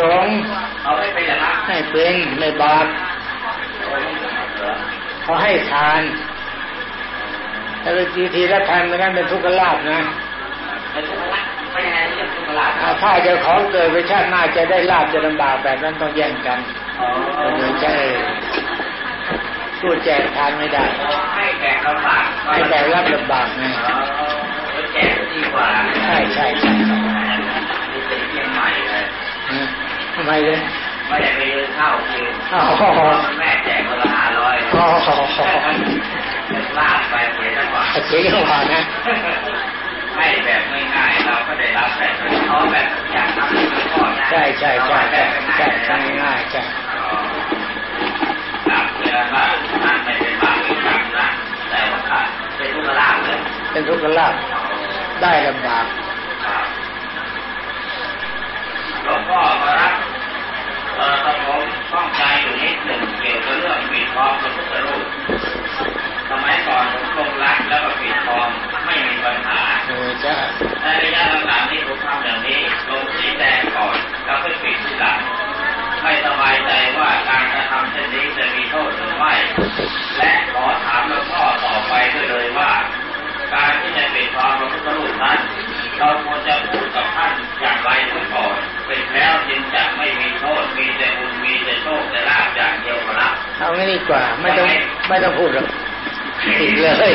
สงฆ์เอาไม่เป็นอย่างนั้นให้เป็นไม่บาปโอ้ยเหรอเขาให้ทานแต่บางทีทีละทานมันนั้นเป็นทุกขลาภนะไม่ถูกละไม่ยังไงที่จะถูกละอ่าถ้าเจะของเกิดไปชาติหน้าจะได้ลาบจะลำบากแบบนั้นต้องแย่งกันอ๋อโดยใช่พูดแจกทานไม่ได้ให้แขกลำบากให้แบกรับลำบากไงอ๋อแจกดีกว่าใช่ใช่ใช่นี่เป็นเชียงใหม่เลยฮะ ทำไมเลยไม่ได้ไปยืนเข้าคิวอ๋อแม่แจกคนละห้าร้อยอ๋อลาดไปเสียจังหวะเสียงหวานนะให้แบบง่ายๆเราก็ได้รับแบบเขาแบบอย่างทำให้พ่อใช่ใช่ใช่ใช่ใช่ใช่ง่ายใช่ครับเชื่อว่าท่านไม่เป็นบาปเป็นกรรมนะแต่ว่าถ้าเป็นทุกขลาภเลยเป็นทุกขลาภได้ลำบากครับหลวงพ่อมารับ เอ่อตะผมข้องใจอยู่นิดหนึ่งเกี่ยวกับเรื่องปิดทองพระพุทธรูปสมัยก่อนผมลงรักแล้วก็ปิดทองไม่มีปัญหาเออจ้าในระยะหลังๆนี้ผมทำอย่างนี้ลงสีแดงก่อนแล้วค่อยปิดทีหลังไม่สบายใจว่าการกระทำเช่นนี้จะมีโทษหรือไม่และขอถามหลวงพ่อต่อไปด้วยเลยว่า การที่จะปิดทองพระพุทธรูปนั้นเราควรจะ เอางี้ดีกว่า ไม่ต้องไม่ต้องพูดหรอกปิดเลย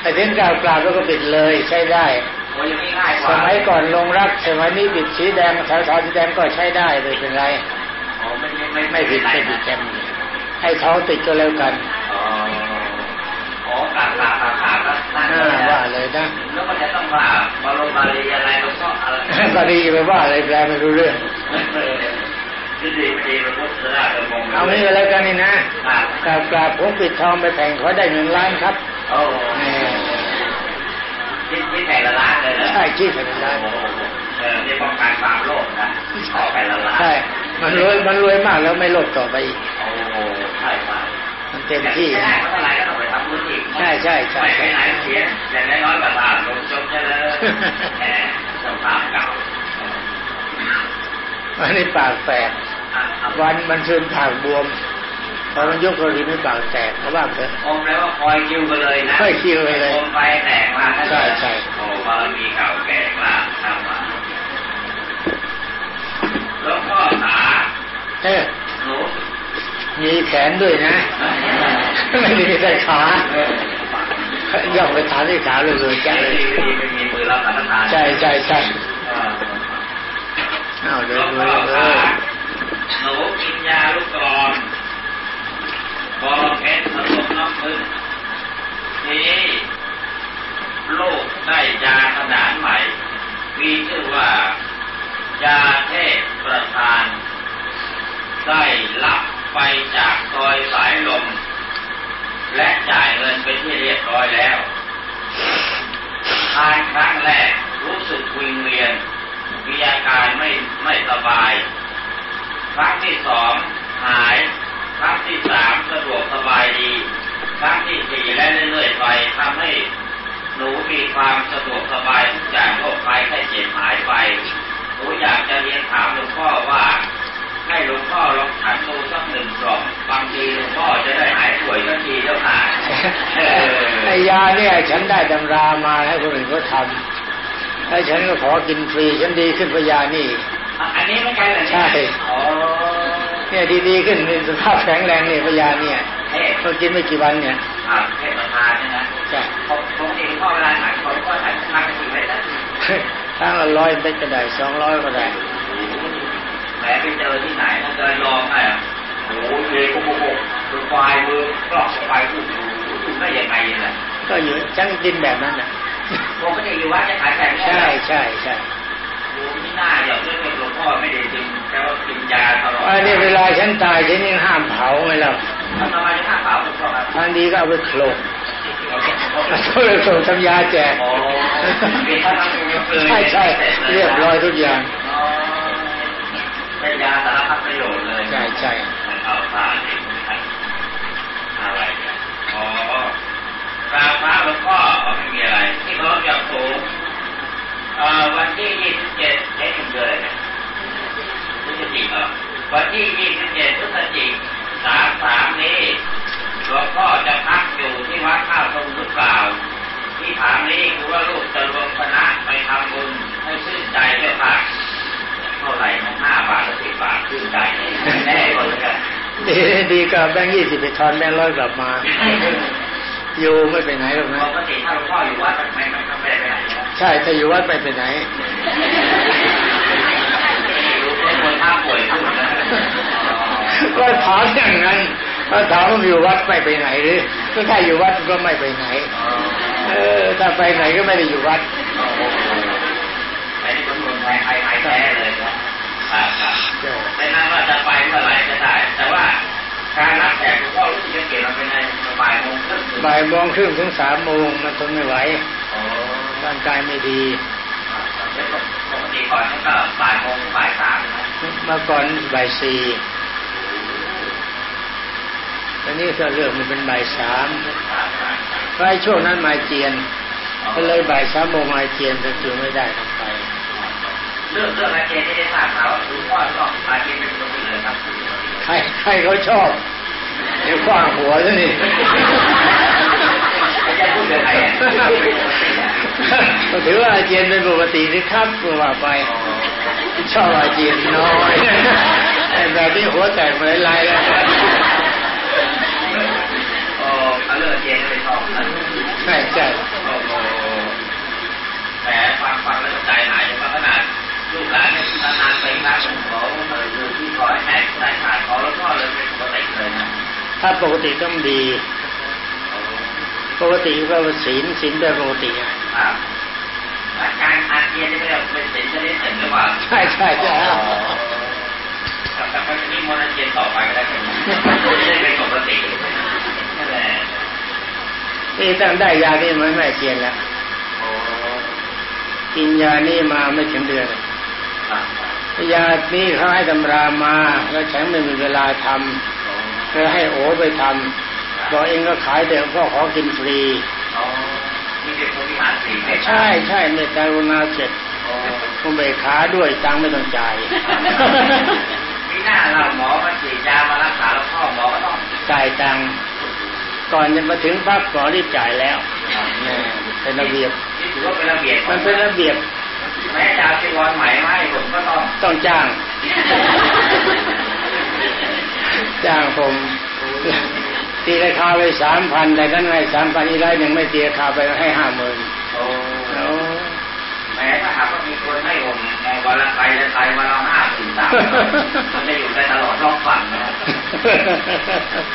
แต่ถึงกล่าวกล่าวแล้วก็ปิดเลยใช้ได้โอ้ยอย่างนี้ง่ายกสว่ามัยก่อนลงรักสมัยนี้บิดสีแดงสาวๆสีแดงก็ใช้ได้ไม่เป็นไรอ๋อไม่ไม่ไม่ผิดไม่ผิดแกมให้ท้องติดก็แล้วกันอ๋ออ๋อกาบกาบกาบกาบแล้วนั่นอ่าเลยนะว่าเลยนะแล้วมันจะต้องว่าบรมบาลีอะไรหลวงพ่ออะไรก็ดีไปว่าอะไรแปลไม่รู้เรื่อง เอางี้ก็แล้วกันนี่นะครับกราบกราบผมปิดทองไปแข่งเขาได้เงินล้านครับโอ้แหมคิดคิดแต่ละล้านเลยนะใช่ชื่อแต่ละล้านโอ้เออนี่ป้องกันความโลภนะขอแต่ละล้านใช่มันรวยมันรวยมากแล้วไม่โลภต่อไปอีกโอ้ใช่ใช่มันเต็มที่ไม่ได้เท่าไหร่ก็ต้องไปทำบุญอีกใช่ใช่ใช่ไม่ไปไหนเสียอย่างน้อยๆก็ตามลงจบเจริญแหมสภาพเก่าอันนี้ปากแตก วันมันซึมปากบวมพอมันยกโทรศัพท์ไม่ปากแตกเขาว่าเถอะอมแล้วว่าคอยคิวกันเลยนะคอยคิวไปเลยอมไฟแตกมาใช่ใช่โอ้บารมีเก่าแก่มากทำมาหลวงพ่อขาเออหนูมีแขนด้วยนะไม่ได้มีแต่ขาย่องไปถามที่ขาเลยเลยจ้าเลยดีไม่มีมือรับสารทานใช่ใช่ใช่เออเอาเลหลยวงเลพ่อยเลขาย หนูกินยาลูกกรอนบอลเพชรผสมน้ำผึ้งทีนี้ลูกได้ยาขนาดใหม่ มีชื่อว่ายาเทพประธาน ได้รับไปจากซอยสายลม และจ่ายเงินไปที่เรียบร้อยแล้วทานครั้งแรกรู้สึกวิงเวียนมีอาการไม่ไม่สบาย ครั้งที่สองหาย ครั้งที่สามสะดวกสบายดี ครั้งที่สี่และเรื่อยๆไปทำให้หนูมีความสะดวกสบายทุกอย่างโรคภัยแค่เจ็บหายไป หนูอยากจะเรียนถามหลวงพ่อว่าให้หลวงพ่อลองฉันดูสักหนึ่งกล่องบางทีหลวงพ่อจะได้หายป่วยสักทีเจ้าค่ะเออไอ้ยาเนี่ยฉันได้ตำรามาให้คนอื่นเขาทำแล้วฉันก็ขอกินฟรีฉันดีขึ้นเพราะยานี่ อันนี้ไม่ใช่เหรอเนี่ยใช่อ๋อ เนี่ยดีดีๆขึ้นมีสภาพแข็งแรงเนี่ยเพราะยาเนี่ยเทพก็กินไม่กี่วันเนี่ยอ่าเทพประธานเนี่ยนะใช่ผมผมเองพ่อเวลาหายผมก็ถ่ายทางกันทีไว้แล้วทั้งละร้อยเม็ดก็ได้สองร้อยก็ได้แหมไปเจอที่ไหนนะเดินลองไงอะโอ้โหเยกุ๊กกุ๊กกุ๊กไฟมือกล้องไฟกุ๊กกุ๊กได้ยังไงเนี่ยก็อยู่ฉันกินแบบนั้นน่ะผมก็จะอยู่วัดจะขายแข่งใช่ใช่ใช่โอ้ที่ อันนี้เวลาฉันตายฉันยังห้ามเผาไงล่ะทำไมจะห้ามเผาหลวงพ่อครับอันทีก็เอาไปโขลกก็เลยส่งทำยาแจกใช่ใช่เรียบร้อยทุกอย่างเป็นยาสารพัดประโยชน์เลย ใช่ใช่เอาผ้าอะไรอ๋อตาพระหลวงพ่อไม่มีอะไร ที่เขาจะโผล่วันที่ จ็ดเอ๊ะถึงเดือนอะไจิกเหรอวันที่ยี่สิบเจ็ดพฤศจิกสามสามนี้หลวงพ่อจะพักอยู่ที่วัดข้าวทรงหรือเปล่า ที่ถามนี้คือว่าลูกจะรวมคณะไปทำบุญให้ชื่นใจด้วยค่ะเท่าไหร่นห้าบาทสิบบาทชื่นใจแน่ก่อเลยกันดีดีกับแบงยี่สิบไปทอนแมงร้อยกลับมาอยู่ไม่ไปไหนหรอกนะปกติถ้าหลวงพ่ออยู่วัดไม่ไม่ไม่ไปไหน ใช่ถ้าอยู่วัดไม่ไปไหนรู้ว่าคนท่าป่วยพูดนะก็ถามอย่างนั้นก็ถามว่าอยู่วัดไม่ไปไหนหรือก็ถ้าอยู่วัดก็ไม่ไปไหน เออถ้าไปไหนก็ไม่ได้อยู่วัดไอ้นี่เป็นคนไทยไทยไทยแท้เลยนะครับครับใช่ไม่นั้นว่าจะไปเมื่อไหร่ก็ได้ แต่ว่าการรับแขกหลวงพ่อรู้สึกจะเกี่ยวกับเป็นในบ่ายโมงครึ่งถึงบ่ายโมงครึ่งถึงสามโมงมันทนไม่ไหวโอ้ ร่างกายไม่ดีปกติก่อนนี่ก็บ่ายโมงบ่ายสามนะเมื่อก่อนบ่ายสี่ตอนนี้ก็เรื่องมันเป็นบ่ายสามเพราะไอ้ช่วงนั้นมาเจียน ก็เลยบ่ายสามโมงมาเจียนจะอยู่ไม่ได้ต้องไปเรื่องเรื่องอาเจนที่ได้ทราบข่าวหลวงพ่อก็อาเจนเป็นคนเลยครับ ใครใครเขาชอบเดี๋ยวกว้างหัวซะนี่อาจาร ย์พูดเรื่องอะไรอะก็ถือว่าอาเจียนเป็นปกติที่ครับก็ว่าไปชอบอาเจียนน้อยไอ้แบบนี้หัวแตกมาหลายๆแล้วโอ้เอาเรื่องอาเจนไม่ชอบนะใช่ใช่โอ้โหแหมฟังฟังแล้วใจหายจนขนาดลูกหลานเนี่ยนานๆไปครั้งผมขอเลยคือที่ขอให้แม่สายขาดขอแล้วก็เลยเป็นปกติเลยนะถ้าปกติต้องดี ปกติก็ศีลศีลเป็นปกติอะครับอาการอาเจียนนี่ไม่ได้เป็นสิ่งชนิดหนึ่งหรือเปล่าใช่ใช่ใช่กับกับมันจะมีมนต์เจียนต่อไปก็ได้เป็นไม่ได้เป็นปกตินั่นแหละนี่ตั้งได้ยานี่มันไม่อาเจียนแล้วโอ้กินยานี่มาไม่ถึงเดือนครับยานี่เขาให้ตำรามาแล้วฉันไม่มีเวลาทำเลยให้โอไปทำ บอกเองก็ขายแต่พ่อขอกินฟรีอ๋อนี่เป็นคนที่หาสิ่งไม่ใช่ใช่เมตตากรุณาเสร็จโอ้คุเบกขาด้วยตังค์ไม่ต้องจ่ายมีหน้าเราหมอมาฉีดยามารักษาแล้วพ่อหมอก็ต้องจ่ายตังค์ก่อนจะมาถึงปั๊บหมอรีบจ่ายแล้วแน่เป็นระเบียบนี่ถือว่าเป็นระเบียบมันเป็นระเบียบแม้จะเอาจีวรใหม่มาให้ผมก็ต้องต้องจ้าง จ้างผม ตีราคาไปสามพันแต่นั้นให้สามพันอีกไรหนึ่งไม่ตีราคาไปให้ห้าหมื่นโอ้แล้วแม้ถ้าหากว่ามีคนให้ผมวันละใครละใครวันละห้าถึงสามมันจะอยู่ได้ตลอดรอบฝั่งนะ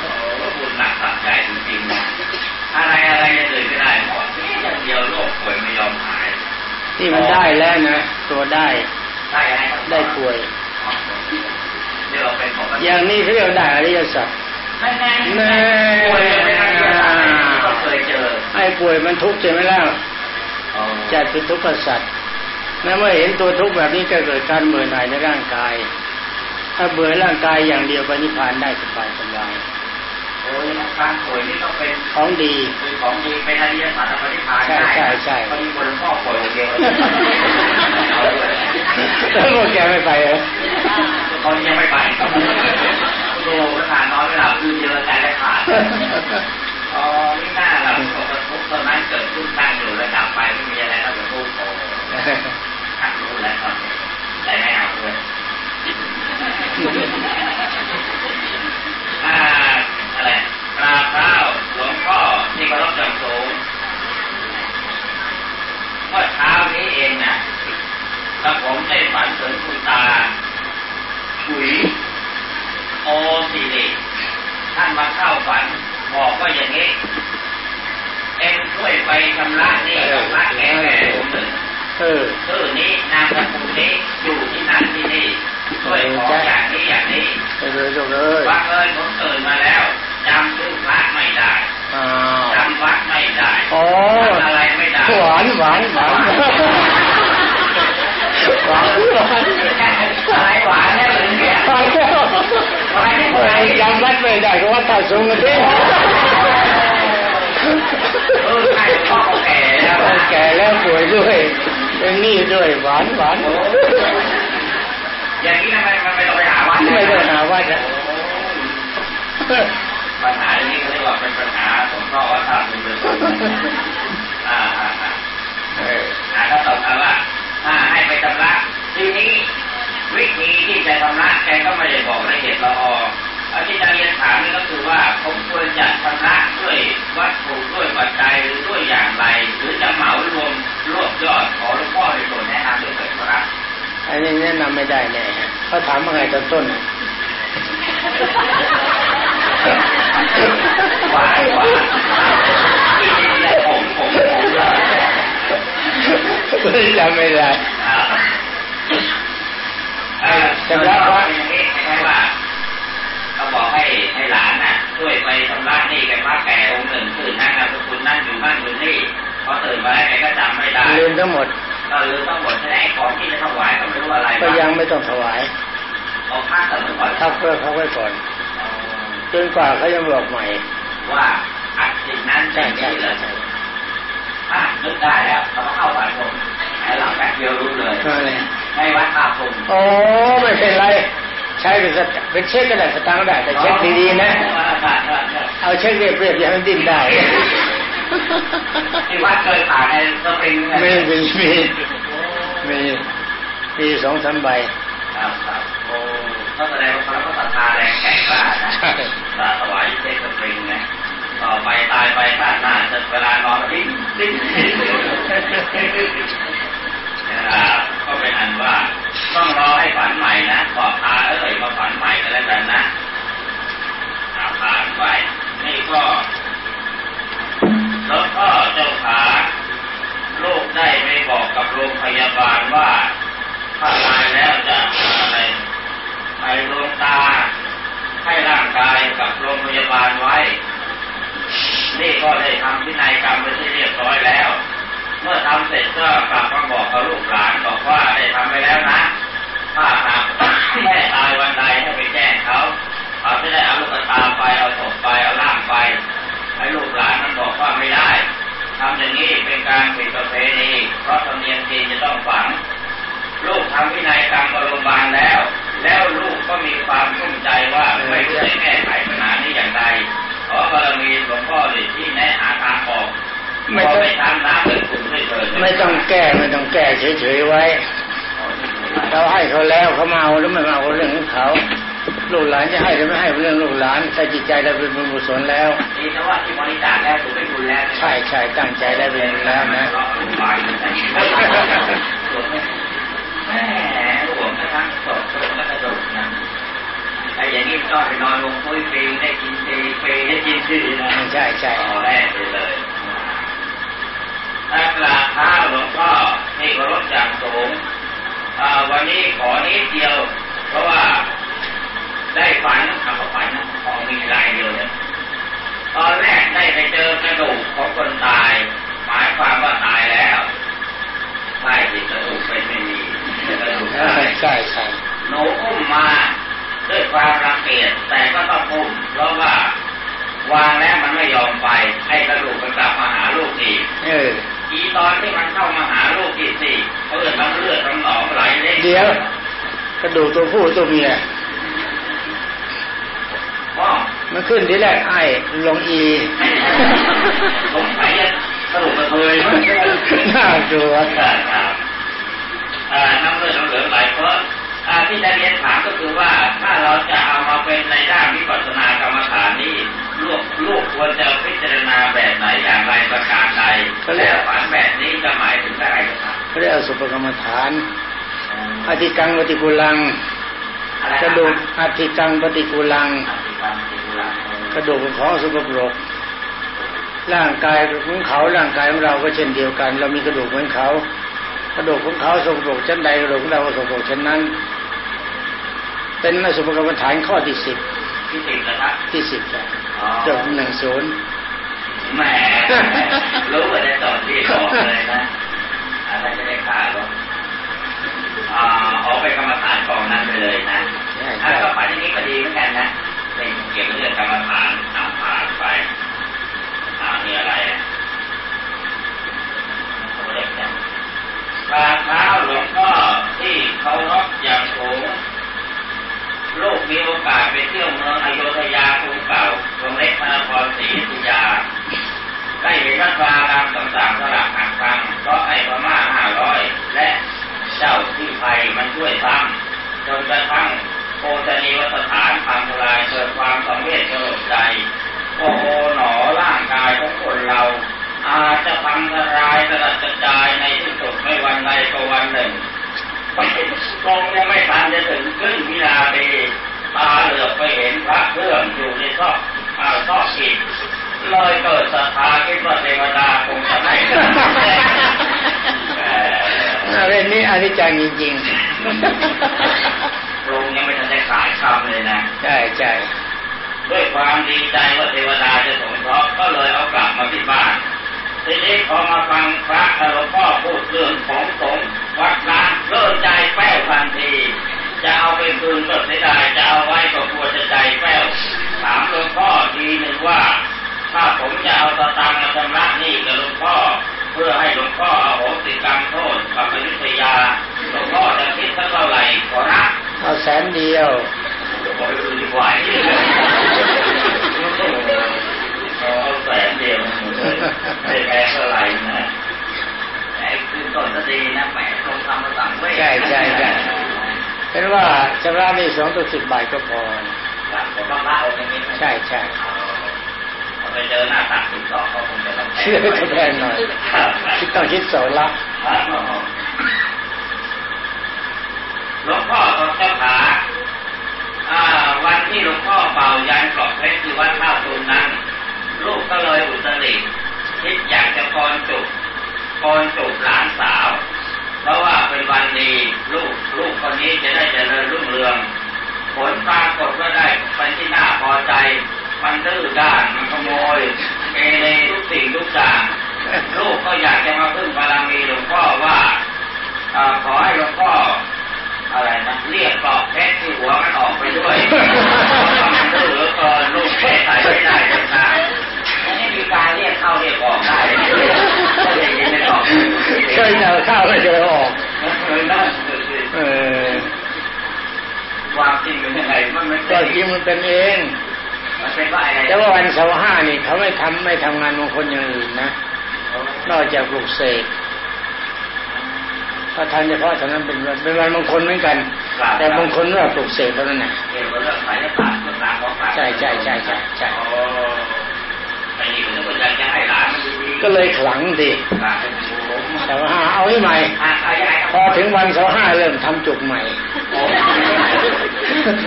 โอ้บุญหนักตัดใจจริงๆนะอะไรอะไรจะเดินไม่ได้หมดนี่อย่างเดียวโรคป่วยไม่ยอมหายนี่มันได้แล้วนะตัวได้ได้อะไรครับได้ป่วยเดี๋ยวเราเป็นปกติอย่างนี้เขาเรียกได้อริยสัจ แน่แน่แน่ป่วยไม่ได้ก็เคยเจอไอ้ป่วยมันทุกข์ใช่ไหมล่ะจัดเป็นทุกข์สัตว์แล้วเมื่อเห็นตัวทุกข์แบบนี้ก็เกิดการเบื่อหน่ายในร่างกาย ถ้าเบื่อร่างกายอย่างเดียวปณิพานได้สบายสบายโอ้ยการป่วยนี่ต้องเป็นของดีเป็นของดีเป็นอริยสัจปฏิภาณใช่ใช่ใช่พอดีคนพ่อป่วยคนเดียวแล้วพวกแกไม่ไปเหรอตอนนี้ยังไม่ไป อ้โหขนาดน้อยเวลาคืนเดียวใจได้ขาดอ๋อนี่น้าเราปกระทุกตอนนั้นเกิดขึ้นตั้งอยู่แล้วดับไปไม่มีอะไรแล้วเป็นผู้โตหักรู้แล้วตอนใจไม่เอาเลยอะไรกราบเท้าหลวงพ่อที่เคารพอย่างสูงเมื่อเช้านี้เองนะกระผมได้ฝันถึงคุณตาฉุย โอสิริท่านมาเข้าฝัน บอกว่าอย่างนี้ เอ็งช่วยไปชำระหนี่กับพระแก่แก่ผมหนึ่งเออชื่อนี้นามสกุลนี้อยู่ที่นั่นที่นี่ช่วยขออย่างนี้อย่างนี้ไปเลยจบเลยบังเอิญผมตื่นมาแล้วจำชื่อพระไม่ได้อ้าวจำวัดไม่ได้อ๋อทำอะไรไม่ได้หวานหวานหวานหวานหวาน อะไรหวานแน่เลยเนี่ย หวานแล้วจำวัดไม่ได้ก็วัดท่า สูงกันดิเออใช่พ่อแก่แล้วแก่แล้วป่วยด้วยเป็นหนี้ด้วยหวานหวานอย่างนี้ทำไมมันไม่ต้องไปหาวัดไม่ต้องหาวัดนะปัญหาอย่างนี้เขาเรียกว่าเป็นปัญหาสงเคราะห์วัฒนเลยอ่าอ่าอ่าอาถ้าตอบมาว่าถ้าให้ไปชำระทีนี้วิธีที่จะชำระแกก็ไม่ได้บอกละเอียดละออ ที่จะเรียนถามนี่ก็คือว่าผมควรจะชำระด้วยวัตถุด้วยปัจจัยหรือด้วยอย่างไร หรือจะเหมารวมรวบยอดขอหลวงพ่อในส่วนแนะนำด้วยเถิดครับอันนี้แนะนำไม่ได้แน่ฮะเขาถามว่าไงตอนต้นน่ะหวานหวานที่นี่แหละผมผมผมเลยไม่จำไม่ได้เออชำระ องค์หนึ่งชื่อนั่นนามสกุลนั่นอยู่นั่นอยู่นี่พอตื่นมาแล้วแกก็จำไม่ได้ลืมทั้งหมดก็ลืมทั้งหมดแสดงของที่จะถวายก็ไม่รู้อะไรก็ยังไม่ต้องถวายเอาผ้าเสมอก่อนถ้าเพื่อเขาไว้ก่อนจนกว่าเขาจะบอกใหม่ ว่าอัดสิ่งนั้นใช่สิ่งใช่นี้เลใช่ยใช่อะนึกได้แล้วเขาเข้าฝันผมไอ้หลังแป๊บเดียวรู้เลยก็เลยในวัดท่าพงโอ้ไม่เป็นไร ใช้เป็นสตเป็นเช็คก็ได้สตางค์ก็ได้แต่เช็คดีๆนะ เอาเช็คเรียบๆอย่าให้มันดิ้นได้ที่วัดเคยผ่านในสปริงมีมีมีมีมีสองสามใบครับครับโอ้ก็แสดงว่าพระพุทธศรัทธาแรงแข็งกล้านะใช่สาถวายเช็คสปริงนะต่อไปตายไปชาติหน้าจะเวลานอนดิ้นดิ้นนะครับก็เป็นอันว่า ต้องรอให้ฝันใหม่นะขอพาเอ้ยมาฝันใหม่กันแล้วกันนะอ่าผ่านไปนี่ก็แล้วก็เจ้าขาลูกได้ไปบอกกับโรงพยาบาลว่าถ้าตายแล้วจะอะไรไปดวงตา ให้ร่างกายกับโรงพยาบาลไว้ นี่ก็ได้ทำพินัยกรรมไปที่เรียบร้อยแล้ว เมื่อทำเสร็จก็กลับมาบอกกับลูกหลานบอกว่าได้ทำไปแล้วนะ ถ้าหากแม่ตายวันใดให้ไปแจ้งเขาเขาจะได้เอาลูกตาไปเอาศพไปเอาร่างไป ให้ลูกหลานมันบอกว่าไม่ได้ทำอย่างนี้เป็นการผิดประเพณีเพราะธรรมเนียมจีนจะต้องฝัง ลูกทำพินัยกรรมกับโรงพยาบาลแล้ว แล้วลูกก็มีความชุ่มใจว่าไม่รู้จะแก้ไขปัญหานี้อย่างไรขอบารมีหลวงพ่อดิที่แนะหาทางออกไม่พอต้องไปทำน้ำเลยคุณไม่เถิดไม่ต้องแก้ไม่ต้องแก้เฉยๆไว้ เราให้เขาแล้วเขามาเอาหรือไม่มาเอาเรื่องของเขาลูกหลานจะให้หรือไม่ให้เป็นเรื่องลูกหลานถ้าจิตใจเราเป็นบุญกุศลแล้วดีแต่ว่าที่บริจาคแล้วถือเป็นบุญแล้วใช่ใช่ตั้งใจได้เป็นบุญแล้วนะแม่หลวงกระทั่งสดสดกระดูกนะไอ้อย่างนี้ต้องไปนอนลงคุยฟรีได้กินฟรีฟรีได้กินฟรีนะใช่ใช่ต่อแรกไปเลยถ้ากราบเท้าหลวงพ่อนี่เคารพอย่างสูงอ่า วันนี้ขอนิดเดียว เพราะว่าได้ฝันคำว่าฝันนะของมีหลายเดียวเนี่ยตอนแรกได้ไปเจอกระดูกของคนตาย หมายความว่าตายแล้วใช่สิกระดูกเป็นไม่มีกระดูกใช่ตายใช่ใช่หนูอุ้มมาด้วยความรังเกียจแต่ก็ต้องอุ้มเพราะว่าวางแล้วมันไม่ยอมไป ให้กระดูกมันกลับมาหาลูกอีก เอออีตอนที่มันเข้ามาหาลูกอีกสิเพื่อนทั้งเลือดทั้งหนองไหลเล็กเดี๋ยวกระดูกตัวผู้ตัวเมียพ่อมันขึ้นทีแรกไอ้ลงอีสงสัยจะกระดูกกระเทยมั้งน่ากลัวครับอ่าน้ำเลือดน้ำเหลืองไหลเพราะอ่าที่จะเรียนถามก็คือว่าถ้าเราจะเอามาเป็นในด้านวิปัสสนากรรมฐานนี่ ลูกลูกควรจะพิจารณาแบบไหนอย่างไรประการใดแล้วฝันแบบนี้จะหมายถึงอะไรครับเขาเรียกอสุภกรรมฐานอธิกังปฏิกุลังอะไรกระดูกอธิกังปฏิกุลังอธิการติกุลากระดูกของสุภปรกร่างกายของเขาร่างกายของเราก็เช่นเดียวกัน เรามีกระดูกเหมือนเขากระดูกของเขาสกปรกชั้นใดกระดูกของเราก็สกปรกชั้นนั้น เป็นอสุภกรรมฐานข้อที่สิบ ที่ติดนะครับที่สิบจ้ะอ๋อจบหนึ่งศูนย์แหมรู้ว่าจะจอดที่บอกเลยนะอะไรจะได้ขาดหรออ่าออกไปกรรมฐานกองนั้นไปเลยนะใช่ถ้าใช่ก็ไปที่นี้ก็ดีเหมือนกันนะเป็นเกี่ยวกับเรื่องกรรมฐานตามผ่านไปอ่ามีอะไรอะเขาเรียกเนี่ยกราบเท้าหลวงพ่อที่เคารพอย่างสูง ลูกมีโอกาสไปเที่ยวเมืองอโยธยากรุงเก่ากรุงเล็กพระนครศรีอยุธยาได้เห็นพระรามต่างๆสลักหักฟังก็ราะไอ้พม่าห้าร้อยและเจ้าที่ไทยมันช่วยซ้ำจนกระทั่งโคจนีวัสถานพังทลายเกิดความสังเวชสลดใจโอ้โหหนอร่างกายของคนเรา อาจจะพังทลายสลัดกระจายในที่สุดไม่วันใดก็วันหนึ่ง คงยังไม่ทันจะถึงครึ่งวินาทีตาเหลือบไปเห็นพระเครื่องอยู่ในซอกอาซอกอิฐเลยเกิดศรัทธาคิดว่าเทวดาคงจะให้เรื่องนี้อนิจจังจริงโรงยังไม่ทันได้ขายคำเลยนะๆใช่ใช่ด้วยความดีใจว่าเทวดาจะสงเคราะห์ก็เลยเอากลับมาที่บ้าน ทีนี้พอมาฟังพระหลวงพ่อพูดเรื่องของสงฆ์วัดล้างเลิกใจแป้วทันที จะเอาไปคืนก็เสียดายจะเอาไว้ก็กลัวจะใจแป้วถามหลวงพ่อทีหนึ่งว่า ถ้าผมจะเอาสตางค์มาชำระหนี้กับหลวงพ่อ เพื่อให้หลวงพ่อเอาโหสิกรรมโทษกับอยุธยาหลวงพ่อจะคิดสักเท่าไหร่ขอรับเอาแสนเดียวขอไปคืนดีกว่าเอา ชำระหนี่สองตัวสิบบาทก็พอผมต้องละเอาตรงนี้ใช่ใช่เอาไปเจอหน้าตักสิบสองเขาคงจะต้องเชื่อจะแพงหน่อยคิดต้องคิดโสละหลวงพ่อของเจ้าขาอ่าวันที่หลวงพ่อเป่ายันกรอบเพชรที่วัดท่าตูนนั้นลูกก็เลยอุตริคิดอยากจะกรจุกกรจุกหลานสาว เพราะว่าเป็นวันดีลูกลูกคนนี้จะได้เจริญรุ่งเรือง ผลปรากฏว่าได้เป็นที่น่าพอใจ มันดื้อด้านมันขโมยเกเรทุกสิ่งทุกอย่างลูกก็อยากจะมาพึ่งบารมีหลวงพ่อว่าอขอให้หลวงพ่ออะไรนะเรียกกรอบเพชรที่ ข้าวไม่เคยเอาออกเคยนั่นเออความจริงเป็นยังไงมันไม่ก็ใช่จริงมันเป็นเองมันเป็นว่าอะไรแต่ว่าวันเสาร์ห้านี่เขาไม่ทำไม่ทำงานมงคลอย่างอื่นนะนอกจากปลูกเสกก็ทำเฉพาะเท่านั้นเป็นวันเป็นวันมงคลเหมือนกัน แต่มงคลว่าปลูกเสกเท่านั้นนะเกี่ยวกับเรื่องสายศาสตร์เรื่องราวของใช่ใช่ใช่ใช่ใช่โอ้ไอ้นี่ผมก็อยากจะให้หลานมันดีๆก็เลยขลังดีหลาน เป็นโอ้โหเสาร์ห้าเอาให้ใหม่อะเอายังไงครับพอถึงวันเสาร์ห้าเริ่มทำจุกใหม่โอ้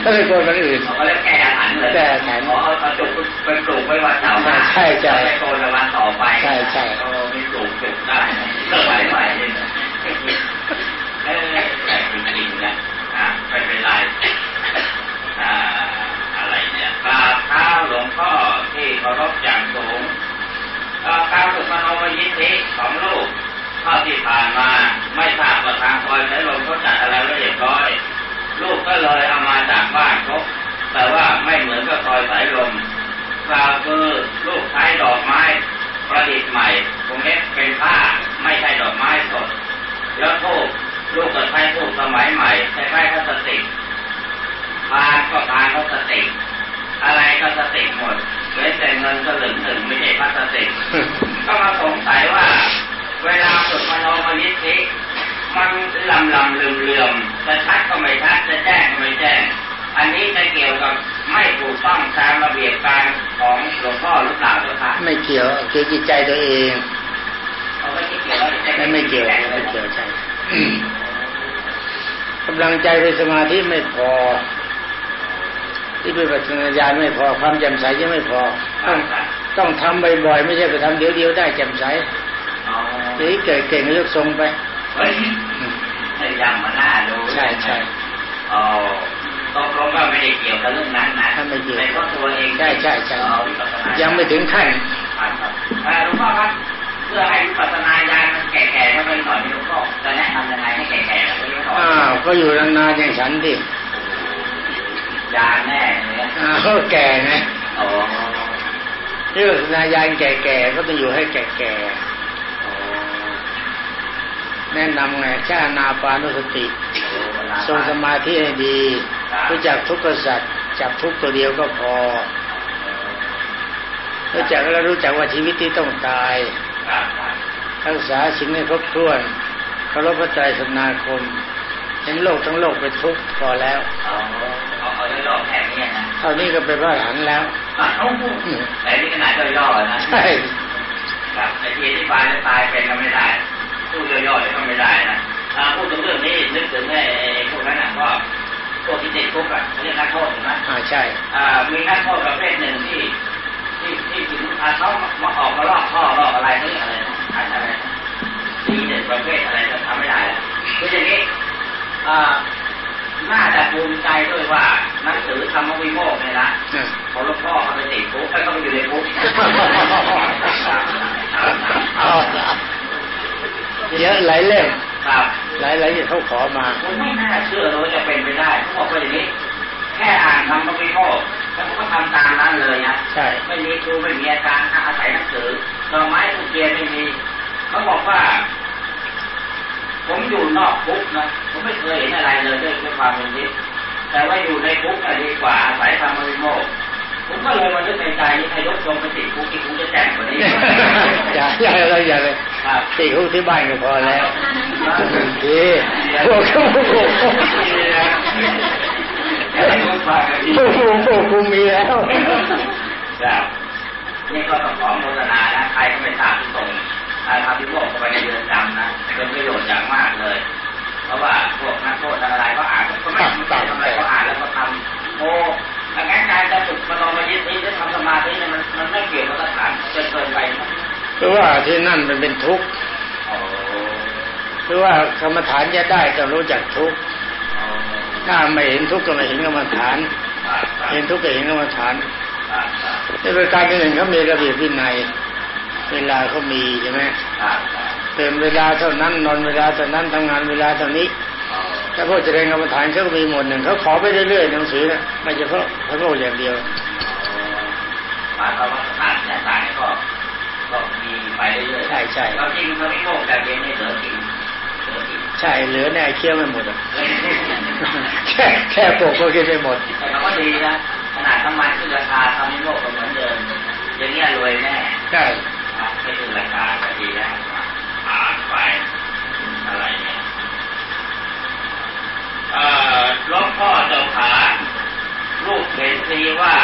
ก็เลยโกนคนอื่นเขาเรียกแก้อาถรรพ์เลยแก้อาถรรพ์อ๋อเอาเอาจุกไปปลูกไว้วันเสาร์หน้าใช่ใช่ไปโกนในวันต่อไป ใช่ใช่โอ้มีปลูกจุกได้เลิกไหว ลูกก็เลยเอามาจากบ้านครบแต่ว่าไม่เหมือนกับซอยสายลมกล่าวคือลูกใช้ดอกไม้ประดิษฐ์ใหม่วงเล็บเป็นผ้าไม่ใช่ดอกไม้สด แล้วทูบลูกก็ใช้ทูบสมัยใหม่ใช้ไม้พลาสติกพานก็พานพลาสติกอะไรก็พลาสติกหมดเหลือแต่เงินก็เหลือถึงไม่ใช่พลาสติกก็มาสงสัยว่า เวลาฝึกมโนมยิทธิ มันลำลำลืมเลือมจะชัดก็ไม่ชัดจะแจ้งก็ไม่แจ้ง อันนี้จะเกี่ยวกับไม่ถูกต้องตามระเบียบการของหลวงพ่อหรือเปล่าเจ้าคะไม่เกี่ยวเกี่ยวจิตใจตัวเองเขาไม่เกี่ยวแล้วจะไม่ไม่เกี่ยวไม่เกี่ยวใช่กำลังใจในสมาธิไม่พอ ที่เป็นปัจจัยญาณไม่พอความแจ่มใสยังไม่พอ ต้องต้องทำบ่อยๆไม่ใช่ไปทำเดียวๆได้แจ่มใสอ๋อหรือเก่งเก่งยกทรงไป เฮ้ยพยายามมาหน้าดูใช่ใช่อ๋อตกลงว่าไม่ได้เกี่ยวกับเรื่องนั้นนะถ้าไม่เกี่ยวในข้อตัวเองใช่ใช่ใช่อ๋อวิปัสสนายังไม่ถึงขั้นครับเอ่อหลวงพ่อครับเพื่อให้วิปัสสนาญาณมันแก่ๆเข้าไปหน่อยนี่หลวงพ่อจะแนะนำยังไงให้แก่ๆแบบนี้หน่อยอ้าวก็อยู่นานๆอย่างฉันดิญาณแน่เนี่ยอ้าวแก่นะอ๋อเรื่องนายานแก่ๆก็ต้องอยู่ให้แก่ๆ แนะนำไงชานาปานุสติ ทรงสมาธิให้ดีรู้จักทุกข์กษัตริย์จับทุกตัวเดียวก็พอรู้จักแล้วรู้จักว่าชีวิตที่ต้องตายครักษาสิ่งให้ครบถ้วนเคารพพระไตรสนาคมเห็นโลกทั้งโลกเป็นทุกข์พอแล้วเอาเอาเอาย่อๆแค่นี้นะเท่านี้ก็เป็นพระอรหันแล้วอะเอาแต่นี่ขนาดย่อๆนะใช่ไอ้ที่อธิบายจะตายเป็นก็ไม่ได้ พูดย่อๆก็ไม่ได้นะอ่าพูดถึงเรื่องนี้นึกถึงไอ้พวกนั้นน่ะก็พวกที่ติดคุกอะเขาเรียกนักโทษถูกไหมอ่าใช่อ่ามีนักโทษประเภทหนึ่งที่ที่ที่ถึงอ่าเขามาออกมาลอกท่อลอกอะไรนี่อะไรนะอะไรนะที่เด็ดประเภทอะไรจะทำไม่ได้แล้วคืออย่างนี้อ่าน่าจะภูมิใจด้วยว่าหนังสือธรรมวิโมกข์เนี่ยนะอะพอหลวงพ่อเขาไปติดคุกแล้วก็ไปอยู่ในคุก เอาเยอะหลายเล่มครับหลายหลายอย่างเขาขอมาผมไม่น่าเชื่อเลยว่าจะเป็นไปได้เขาบอกว่าอย่างนี้ แค่อ่านธรรมวิโมกข์แล้วเขาก็ทำตามนั้นเลยนะใช่ไม่มีครูไม่มีอาจารย์อาศัยหนังสือดอกไม้ทุกเกียนไม่มีเขาบอกว่า ผมอยู่นอกคุกนะผมไม่เคยเห็นอะไรเลยด้วยด้วยความเป็นจริงแต่ว่าอยู่ในคุกน่ะดีกว่าอาศัยธรรมวิโมกข์ผมก็เลยมานึกในใจนี่ถ้ายกทรงไปติดคุกที่คุกจะแจ่มกว่านี้อย่าอย่าเลยอย่าเลย ครับติดคุกที่บ้านก็พอแล้วดีพวกเขาพวกผมพวกผมพวกผมมีแล้วครับนี่ก็ต้องขอโฆษณานะ ใครก็ไม่ทราบที่ส่งอาทำพิโมกเข้าไปในเรือนจำนะเป็นประโยชน์อย่างมากเลย เพราะว่าพวกนักโทษอะไรก็อ่านก็ไม่ไม่ทำอะไรก็อ่านแล้วก็ทำโอ้ดังนั้นการจะฝึกมโนมยิทธิหรือทำสมาธิเนี่ยมันมันไม่เกี่ยวกับสถานจนเกินไปนะ เพราะว่าที่นั่นมันเป็นทุกข์โอ้เพราะว่ากรรมฐานจะได้ต้องรู้จักทุกข์ถ้าไม่เห็นทุกข์ก็ไม่เห็นกรรมฐาน เห็นทุกข์ก็เห็นกรรมฐานในประการที่หนึ่งเขามีระเบียบวินัย เวลาเขามีใช่ไหมเต็มเวลาเท่านั้นนอนเวลาเท่านั้นทำงานเวลาเท่านี้ถ้าพวกเจริญกรรมฐานเขาก็มีหมดหนึ่งเขาขอไปเรื่อยๆหนังสือนะไม่เฉพาะพระโลกอย่างเดียว มีไปเรื่อยๆใช่ใช่เราจริงเราไม่โง่แต่เย็นไม่เหลือกินเหลือกินใช่เหลือแน่เคี้ยวไม่หมดอะแค่แค่ปกก็กินไม่หมดแต่เราก็ดีนะขนาดน้ำมันขึ้นราคาทำให้โลกก็เหมือนเดิมอย่างเงี้ยรวยแน่ใช่ครับไม่ขึ้นราคาก็ดีแล้วอ่านไปอะไรเนี่ยเอ่อหลวงพ่อเจ้าขาลูกเห็นทีว่า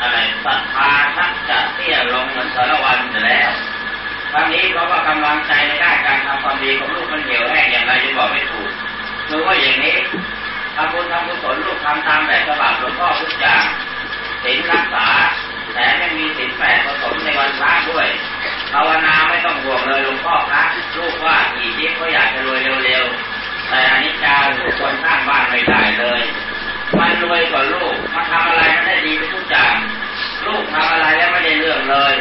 อะไรศรัทธาทักจะเตี้ยลงเหมือนสารวันอยู่แล้วตอนนี้เขาก็กำลังใจในด้านการทำความดีของลูกมันเหี่ยวแห้งอย่างไรจะบอกไม่ถูกคือว่าอย่างนี้ทำบุญทำกุศลลูกทำตามแบบฉบับหลวงพ่อทุกอย่างศีลรักษาแต่ไม่มีศีลแปดผสมในวันพระด้วยภาวนาไม่ต้องห่วงเลยหลวงพ่อพระลูกว่ากี่ทิพย์ก็อยากจะรวยเร็วๆแต่อนิจจาทุกคนสร้างบ้านไม่ได้เลย มันรวยกว่าลูกมันทำอะไรมันได้ดีไปทุกอย่างลูกทำอะไรแล้วไม่ได้เรื่องเลย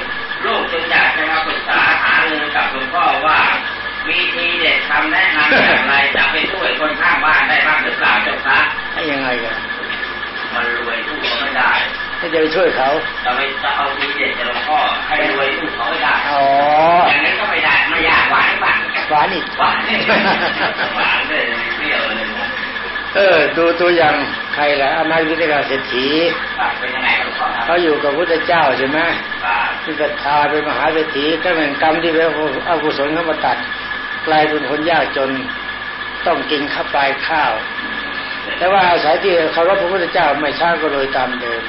ลูกจึงอยากจะมาปรึกษาหารือกับหลวงพ่อว่ามีทีเด็ดคำแนะนำอย่างไรจะไปช่วยคนข้างบ้านได้บ้างหรือเปล่าเจ้าคะให้ยังไงกันมันรวยทุกคนไม่ได้ถ้าจะไปช่วยเขาจะไปจะเอาทีเด็ดจากหลวงพ่อให้รวยทุกเขาไม่ได้อ๋ออย่างนี้ก็ไม่ได้ไม่อยากหวานบ้างหวานอีกหวานหวานเลยเปรี้ยวเลยนะ เออ ดูตัวอย่างใครล่ะอนาวิทยาเศรษฐีครับเป็นยังไงครับหลวงพ่อครับเขาอยู่กับพุทธเจ้าใช่ไหมครับที่ศรัทธาเป็นมหาเศรษฐีถ้าเป็นกรรมที่เป็นอกุศลเข้ามาตัดกลายเป็นคนยากจนต้องกินข้าวปลายข้าว แต่ว่าอาศัยที่เคารพพระพุทธเจ้าไม่ช้าก็เลยตามเดิม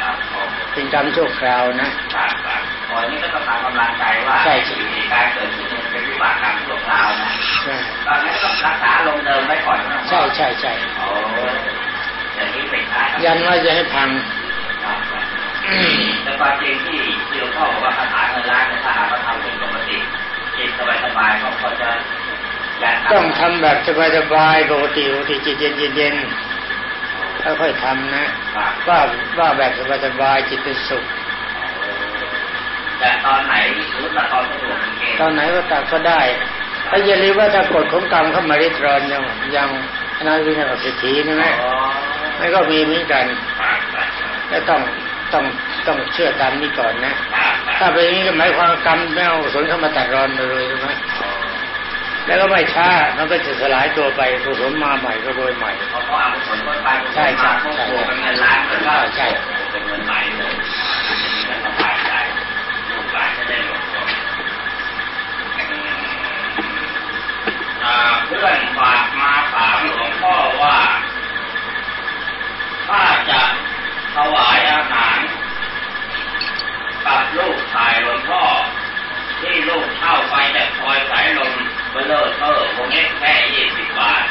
ครับผมเป็นกรรมชั่วคราวนะครับครับโอ้ยนี่ก็ต้องตามกำลังใจว่าใช่ใช่การเกิดขึ้นเนี่ยเป็นวิบากกรรม ชั่วคราวนะใช่ตอนนี้ต้องรักษาลงเดิมไว้ก่อนนะใช่ใช่ใช่โอ้อย่างนี้เป็นช้าครับยันว่าจะให้พังครับครับแต่ความจริงที่ที่หลวงพ่อบอกว่าคาถาเงินล้านเนี่ยถ้าหากว่าทำเป็นปกติจิตสบายๆก็พอจะอยากทำต้องทำแบบสบายๆปกติปกติจิตเย็นเย็นๆค่อยๆทำนะครับว่าว่าแบบสบายๆจิตเป็นสุขแต่ตอนไหนหรือว่าตอนสะดวกจริงๆตอนไหนก็ตัดก็ได้ แต่อย่าลืมว่าถ้ากฎของกรรมเข้ามาริดรอนยังยังอนาวินาศเศรษฐีใช่ไหมไม่ก็มีเหมือนกันครับครับก็ต้องต้องต้องเชื่อตามนี้ก่อนนะ ถ้าเป็นอย่างนี้ก็หมายความกรรมไม่เอาสนเข้ามาตัดรอนเลยใช่ไหมแล้วก็ไม่ช้ามันก็จะสลายตัวไปกุศลมาใหม่ก็โดยใหม่เพราะเขาเอาผลต้นไปใช่ใช่พวกใช่โกเป็นเงินล้ายใช่เป็นเงินให เพื่อนฝากมาถามหลวงพ่อว่า ถ้าจะถวายอาหารกับลูกชายหลวงพ่อ ที่ลูกเข้าไปแต่คอยสาลมเบลอเทอร์วงแค่ยี่บาท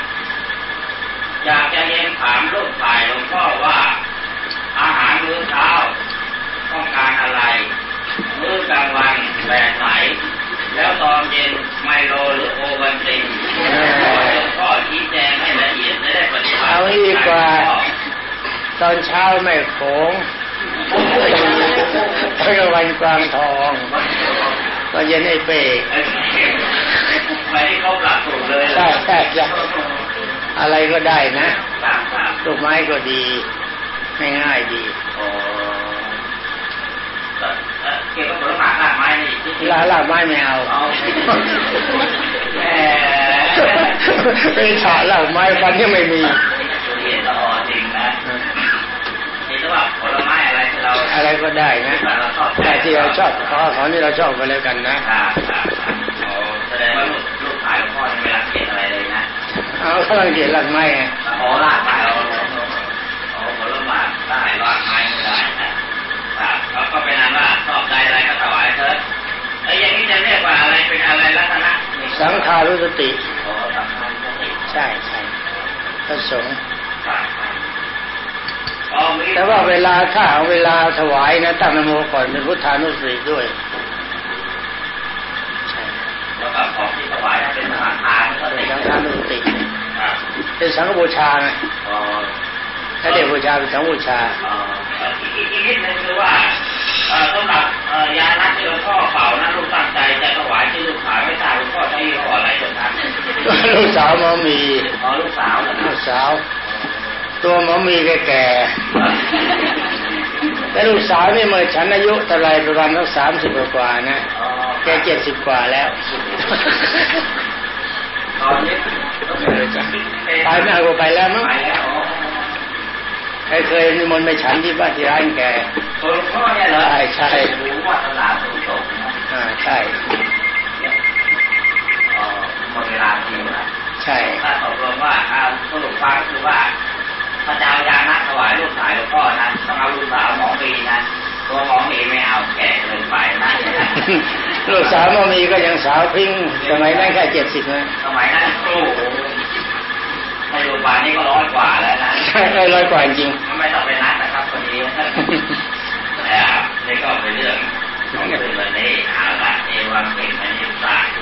อยากจะเรีนถามลูกชายหลวงพ่อว่า อาหารมือเช้า ต้องการอะไร มือกลางวันแบบไหน แล้วตอนเย็นไมโลหรือโอวันตินขอหลวงพ่อชี้แจงให้ละเอียดจะได้ปฏิบัติเอางี้ดีกว่า ตอนเช้าไม่โขงตอนกลางวันกวางทองตอนเย็นไอ้เป้ไอ้ไปที่เขาปรับสูตรเลยใช่ใช่ใช่อะไรก็ได้นะครับครับลูกไม้ก็ดีง่ายๆดี โอ้เอ่อเอ่อเกี่ยวกับผลไม้รากไม้นี่ที่ที่ ลาลากไม้ไม่เอาเอาแหมไปฉาลากไม้ฟันยังไม่มีเรียนละอจริงนะนี่แต่ว่าผลไม้อะไรเราอะไรก็ได้นะแต่ที่เราชอบขอของที่เราชอบก็แล้วกันนะแสดงว่าลูกลูกชายพ่อไม่รังเกียจอะไรเลยนะเอาเขาลังเกียจลากไม้ไงโอ้ลากไม้เอาโอ้ผลไม้ได้หลากไม้ไม่ได้นะครับแล้วก็เป็นอันว่าชอบใจอะไรก็ถวายเถิด ไอ้อย่างนี้จะเรียกว่าอะไรเป็นอะไรลักษณะสังขารุสติโอ้สังฆานุสติใช่ใช่พระสงฆ์ครับอ๋อมีแต่ว่าเวลาถ้าเอาเวลาถวายนะตั้งนโมก่อนเป็นพุทธานุสติด้วยใช่แล้วก็ของที่ถวายถ้าเป็นสังฆานุสเป็ตินสังฆานุสติครับเป็นสังฆบูชาไงอ๋อถ้าเรียกบูชาเป็นสังฆบูชาอ๋ออีกอีกนิดนึงคือว่าเอ่อสำหรับเอ่อ ยานัดที่หลวงพ่อเป่านะลูกตั้งใจจะถวายที่ลูกขายไม่ทราบหลวงพ่อใช้ยี่ห้ออะไรตัวนั้นลูกสาวหมอมีอ๋อลูกสาวเหรอคลูรับกสาว ตัวหมอมีแก่ๆแต่ลูกสาวนี่เมื่อฉันอายุเท่าไหรประมาณสักสามสิบกว่าๆนะอ๋อแกเจ็ดสิบกว่าแล้วตอนนี้ตายไม่เอาก็ไปแล้วมั้งไปแล้วอ๋อใคร เคยนิมนต์ไปฉันที่บ้านที่ร้านแกตัวหลวงพ่อเนี่ยเหรอ ใช่ใช่รู้ว่าตลาดสูงส่งนะอ่าใช่อ๋อหมดเวลาจริงนะใช่ถ้าตกลงว่าเอาสรุปฟังคือว่าพระเจ้ายานะถวายลูกสายหลวงพ่อนะต้องเอาลูกสาวหมอปีนะตัวหมอปีไม่เอาแก่เกินไปนะลูกสาวหมอมีก็ยังสาวพริ้งสมัยนั้นแค่เจ็ดสิบนะสมัยนั้นโอ้ โยบายนี่ก็ร้อยกว่าแล้วนะใช่ร้อยกว่าจริงไม่ต้องไปนัดนะครับคนนี้นี่ก็เป็นเรื่องของคืนวันนี้หาบัติเอวังเป็นมนุษย์ศาสตร์